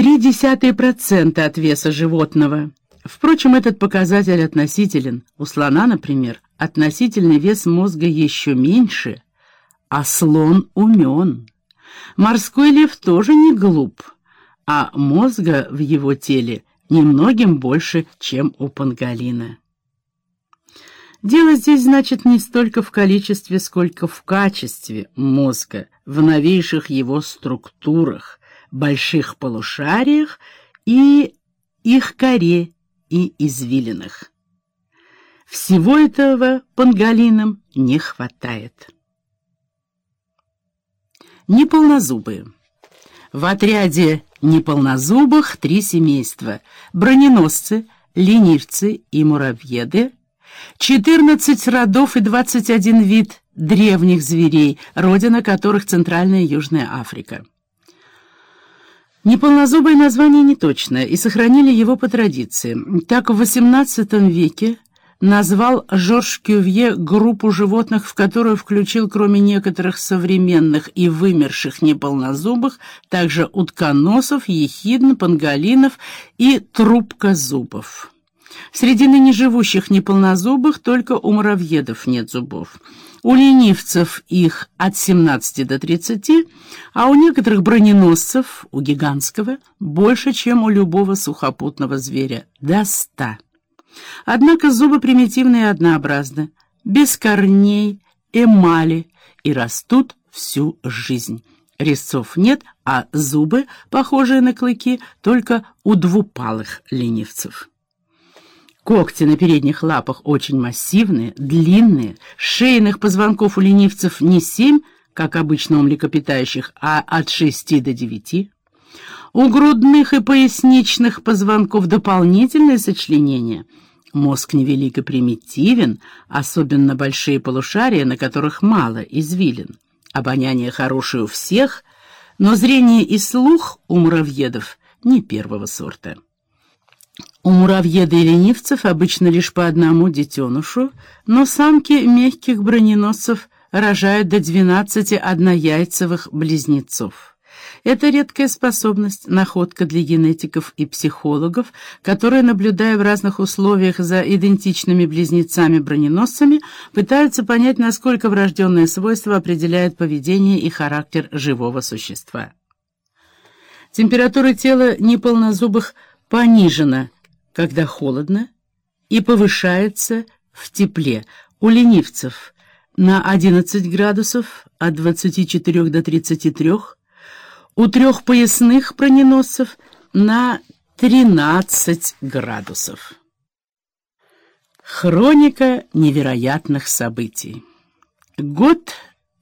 0,3% от веса животного. Впрочем, этот показатель относителен. У слона, например, относительный вес мозга еще меньше, а слон умен. Морской лев тоже не глуп, а мозга в его теле немногим больше, чем у панголина. Дело здесь, значит, не столько в количестве, сколько в качестве мозга, в новейших его структурах, больших полушариях и их коре и извилинах. Всего этого панголинам не хватает. Неполнозубые. В отряде неполнозубых три семейства – броненосцы, ленивцы и муравьеды, 14 родов и 21 вид древних зверей, родина которых Центральная Южная Африка. Неполнозубое название неточное, и сохранили его по традиции. Так в XVIII веке назвал Жорж Кювье группу животных, в которую включил, кроме некоторых современных и вымерших неполнозубых, также утконосов, ехидн, панголинов и трубкозубов. Среди ныне живущих неполнозубых только у муравьедов нет зубов. У ленивцев их от 17 до 30, а у некоторых броненосцев, у гигантского, больше, чем у любого сухопутного зверя, до 100. Однако зубы примитивные и однообразны, без корней, эмали и растут всю жизнь. Резцов нет, а зубы, похожие на клыки, только у двупалых ленивцев. Когти на передних лапах очень массивные, длинные, шейных позвонков у ленивцев не семь, как обычно у млекопитающих, а от шести до девяти. У грудных и поясничных позвонков дополнительное сочленение. Мозг невелик и примитивен, особенно большие полушария, на которых мало извилин. Обоняние хорошее у всех, но зрение и слух у муравьедов не первого сорта. У муравьеда и ленивцев обычно лишь по одному детенышу, но самки мягких броненосцев рожают до 12 однояйцевых близнецов. Это редкая способность, находка для генетиков и психологов, которые, наблюдая в разных условиях за идентичными близнецами-броненосцами, пытаются понять, насколько врожденное свойство определяет поведение и характер живого существа. Температура тела неполнозубых понижена – когда холодно, и повышается в тепле. У ленивцев на 11 градусов от 24 до 33, у трех поясных броненосцев на 13 градусов. Хроника невероятных событий. Год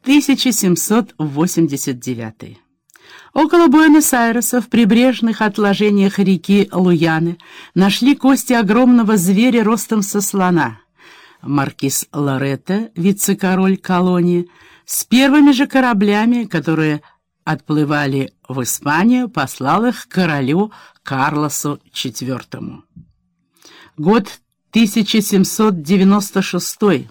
1789. Около Буэнос-Айреса в прибрежных отложениях реки Луяны нашли кости огромного зверя ростом со слона. Маркиз Лоретто, вице-король колонии, с первыми же кораблями, которые отплывали в Испанию, послал их королю Карлосу IV. Год 1796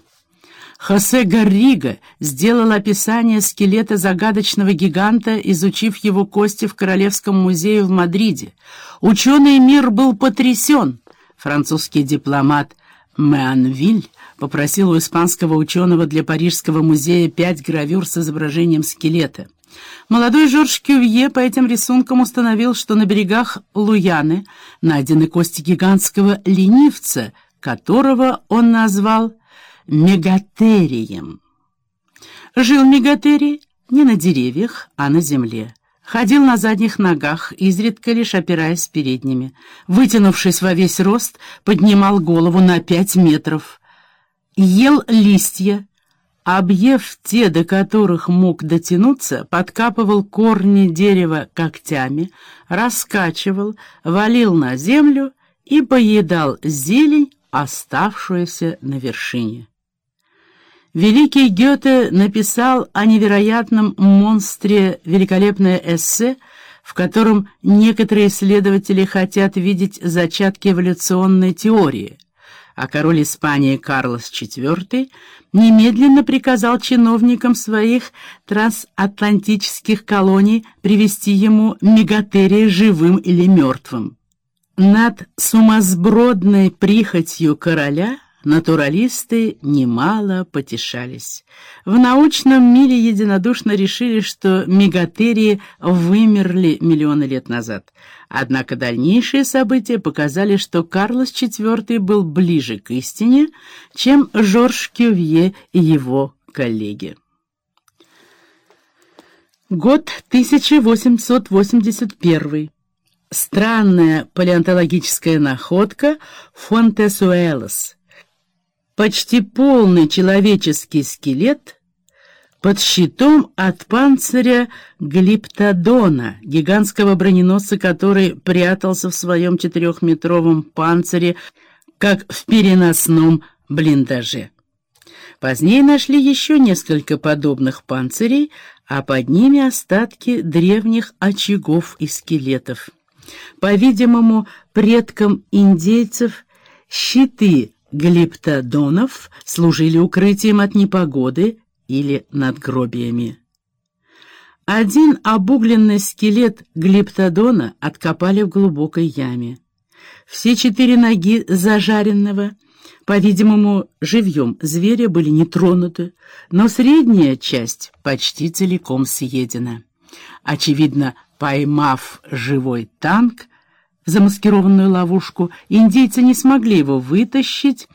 Хосе Гаррига сделал описание скелета загадочного гиганта, изучив его кости в Королевском музее в Мадриде. Ученый мир был потрясен. Французский дипломат Меанвиль попросил у испанского ученого для Парижского музея пять гравюр с изображением скелета. Молодой Жорж Кювье по этим рисункам установил, что на берегах Луяны найдены кости гигантского ленивца, которого он назвал мегатерием. Жил мегатерий не на деревьях, а на земле. Ходил на задних ногах, изредка лишь опираясь передними. Вытянувшись во весь рост, поднимал голову на пять метров. Ел листья, объев те, до которых мог дотянуться, подкапывал корни дерева когтями, раскачивал, валил на землю и поедал зелень, оставшуюся на вершине. Великий Гёте написал о невероятном монстре великолепное эссе, в котором некоторые исследователи хотят видеть зачатки эволюционной теории. а король Испании Карлос IV немедленно приказал чиновникам своих трансатлантических колоний привести ему мегатерия живым или мертвым. Над сумасбродной прихотью короля натуралисты немало потешались. В научном мире единодушно решили, что мегатерии вымерли миллионы лет назад. Однако дальнейшие события показали, что Карлос IV был ближе к истине, чем Жорж Кювье и его коллеги. Год 1881. Странная палеонтологическая находка Фонтесуэлос. Почти полный человеческий скелет под щитом от панциря глиптодона, гигантского броненосца, который прятался в своем четырехметровом панцире, как в переносном блиндаже. Позднее нашли еще несколько подобных панцирей, а под ними остатки древних очагов и скелетов. По-видимому, предкам индейцев щиты глиптодонов служили укрытием от непогоды или надгробиями. Один обугленный скелет глиптодона откопали в глубокой яме. Все четыре ноги зажаренного, по-видимому, живьем зверя были не тронуты, но средняя часть почти целиком съедена. Очевидно, Поймав живой танк замаскированную ловушку, индейцы не смогли его вытащить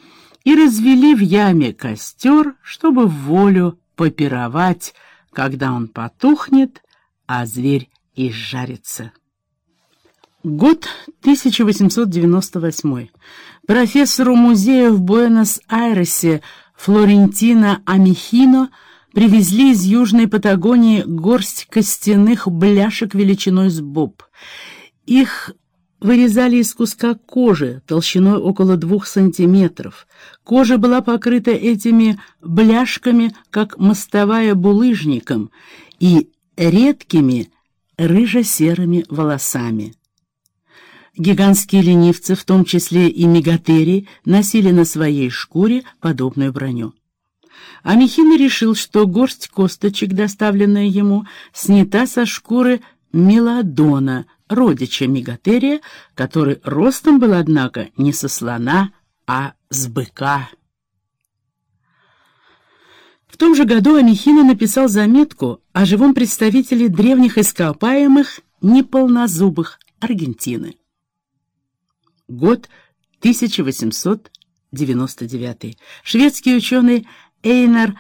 и развели в яме костер, чтобы в волю попировать, когда он потухнет, а зверь изжарится. Год 1898. Профессору музея в Буэнос-Айресе Флорентино Амихино привезли из Южной Патагонии горсть костяных бляшек величиной с боб. Их вырезали из куска кожи толщиной около двух сантиметров. Кожа была покрыта этими бляшками, как мостовая булыжником, и редкими рыжо-серыми волосами. Гигантские ленивцы, в том числе и мегатерии, носили на своей шкуре подобную броню. А Михина решил, что горсть косточек, доставленная ему, снята со шкуры мелодона, родича мегатерия, который ростом был, однако, не со слона, а с быка. В том же году Амихина написал заметку о живом представителе древних ископаемых неполнозубых Аргентины. Год 1899. Шведский ученый Эйнар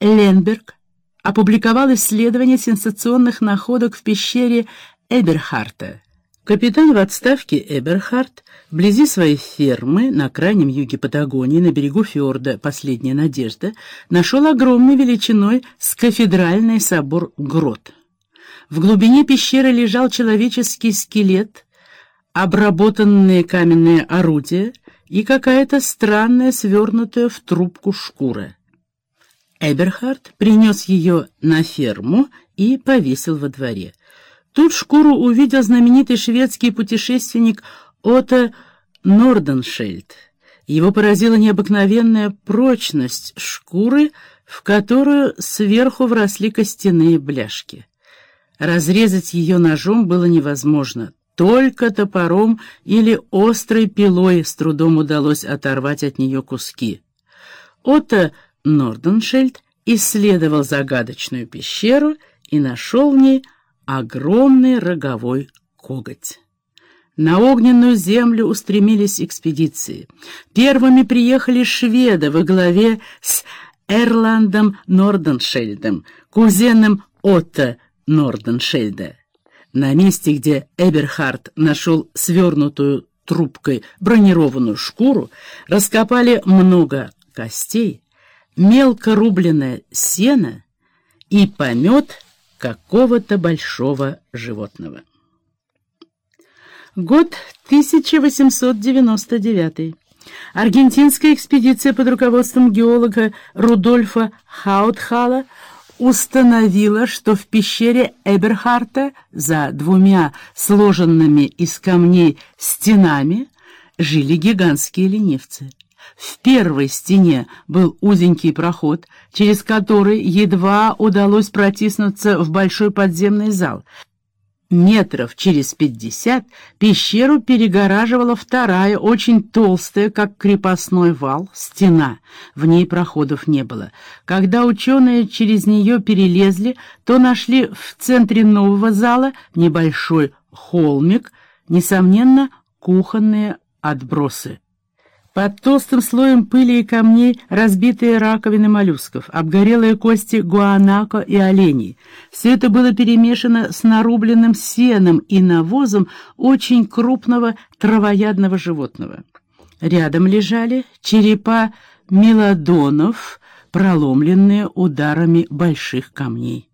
Ленберг опубликовал исследование сенсационных находок в пещере Эберхарта. Капитан в отставке Эберхарт вблизи своей фермы на крайнем юге Патагонии, на берегу фьорда «Последняя надежда», нашел огромной величиной с кафедральный собор Грот. В глубине пещеры лежал человеческий скелет, обработанные каменные орудия и какая-то странная свернутая в трубку шкура. Эберхард принес ее на ферму и повесил во дворе. Тут шкуру увидел знаменитый шведский путешественник Отто Норденшельд. Его поразила необыкновенная прочность шкуры, в которую сверху вросли костяные бляшки. Разрезать ее ножом было невозможно. Только топором или острой пилой с трудом удалось оторвать от нее куски. Отто Норденшельд исследовал загадочную пещеру и нашел в ней огромный роговой коготь. На огненную землю устремились экспедиции. Первыми приехали шведы во главе с Эрландом Норденшельдом, кузеном Отто Норденшельда. На месте, где Эберхард нашел свернутую трубкой бронированную шкуру, раскопали много костей, мелко рубленное сено и помет какого-то большого животного. Год 1899. Аргентинская экспедиция под руководством геолога Рудольфа Хаутхала установила, что в пещере Эберхарта за двумя сложенными из камней стенами жили гигантские ленивцы. В первой стене был узенький проход, через который едва удалось протиснуться в большой подземный зал. Метров через пятьдесят пещеру перегораживала вторая, очень толстая, как крепостной вал, стена. В ней проходов не было. Когда ученые через нее перелезли, то нашли в центре нового зала небольшой холмик, несомненно, кухонные отбросы. Под толстым слоем пыли и камней разбитые раковины моллюсков, обгорелые кости гуанако и оленей. Все это было перемешано с нарубленным сеном и навозом очень крупного травоядного животного. Рядом лежали черепа мелодонов, проломленные ударами больших камней.